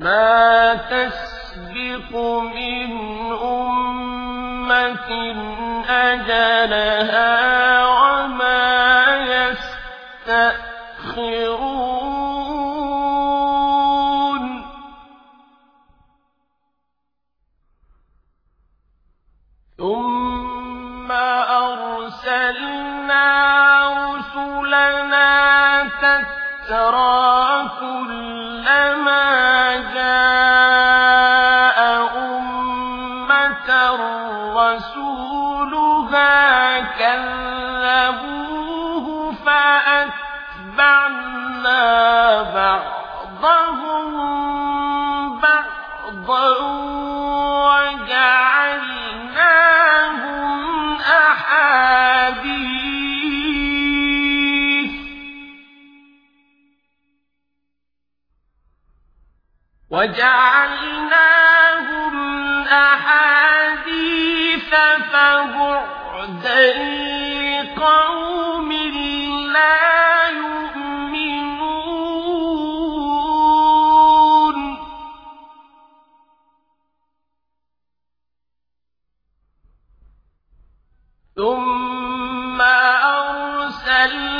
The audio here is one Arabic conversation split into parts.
مَا تَسْبِقُ مِنْ أُمَّةٍ أَجَلَهَا وَمَا يَسْتَأْخِرُونَ. ثُمَّ أَرْسَلْنَا رُسُلَنَا تَتْرَىٰ ۖ كُلَّمَا جَاءَ أُمَّةً رَّسُولُهَا كَذَّبُوهُ فَأَتْبَعْنَا بَعْضَهُم بَعْضًا وَجَعَلْنَاهُمْ أَحَادِيثَ فَبُعْدًا لِّقَوْمٍ لَّا يُؤْمِنُونَ. ثُمَّ أَرْسَلْنَا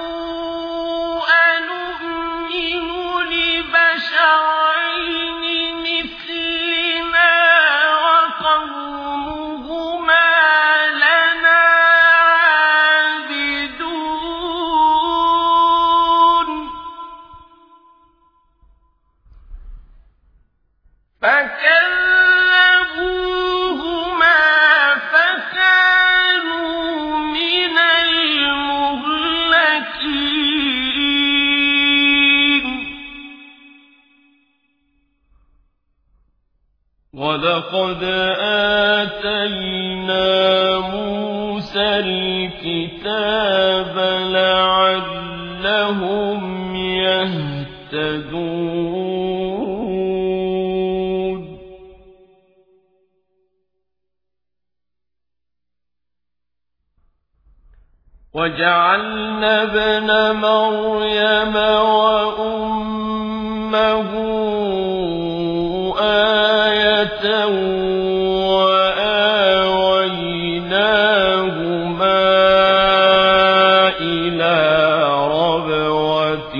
وَلَقَدْ آتَيْنَا مُوسَى الْكِتَابَ لَعَلَّهُمْ يَهْتَدُونَ. وَجَعَلْنَا ابْنَ مَرْيَمَ وَأُمَّهُ آيَةً وَآوَيْنَاهُمَا إِلَىٰ رَبْوَةٍ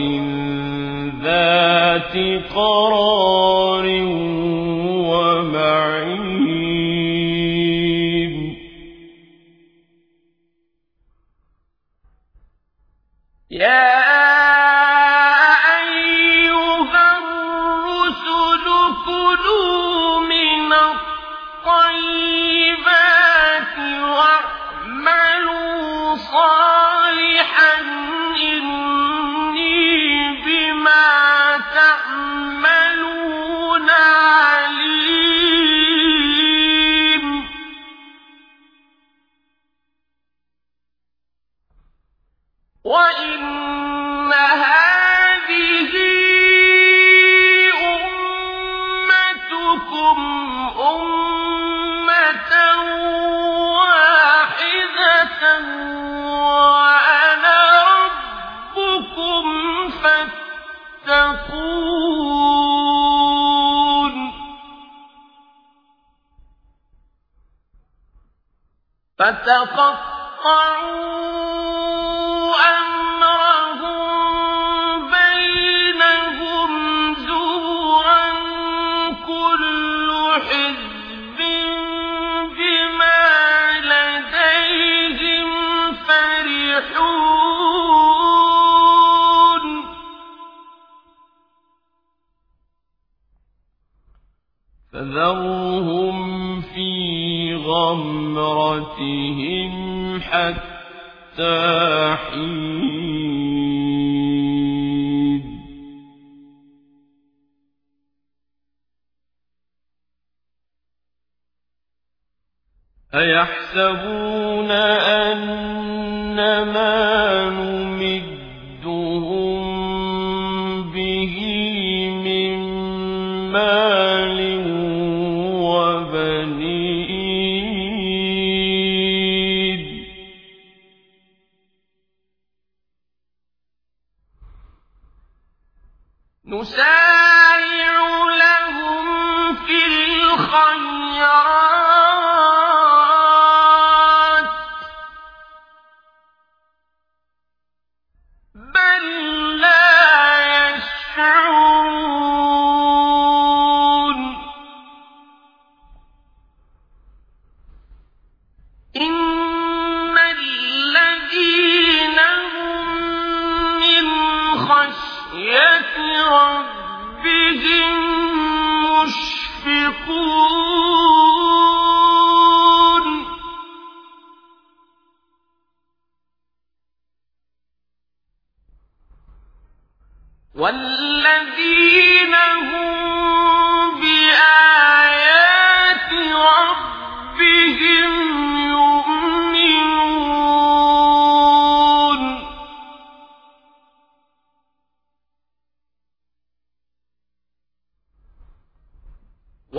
ذَاتِ قَرَارٍ وَإِنَّ هَٰذِهِ أُمَّتُكُمْ أُمَّةً وَاحِدَةً وَأَنَا رَبُّكُمْ فَاتَّقُونِ فَتَقَطَّعُوا فذرهم في غمرتهم حتى حين أيحسبون أن ما نمدهم به من مال نسارع لهم في الخيرات خشية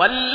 والذين